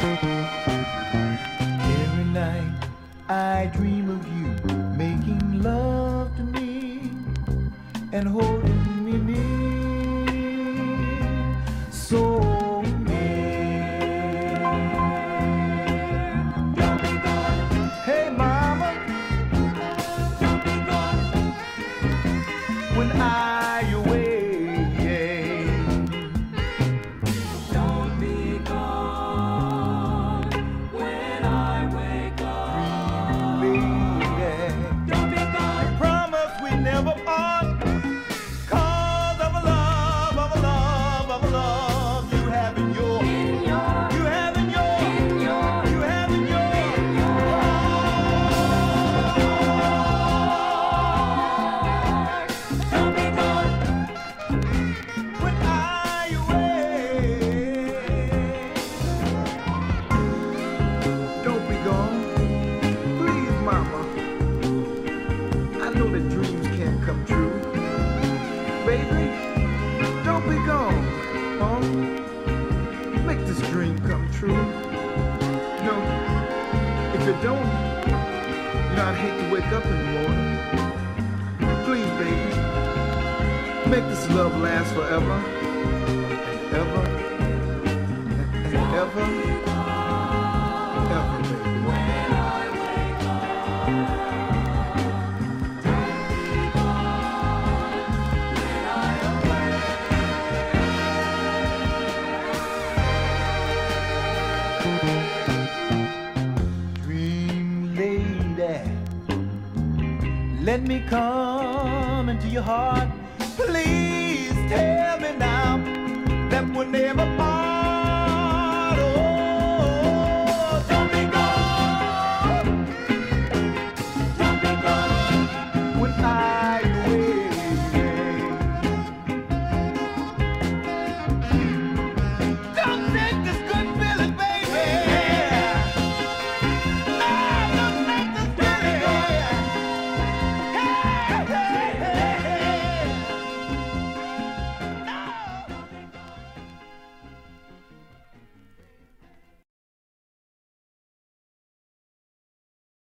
Every night I dream of you making love to me and holding me near. So near. Hey, mama. When I if don't, you know, I'd hate to wake up in the morning. Please, baby, make this love last forever, and ever, and ever, let me come into your heart, please.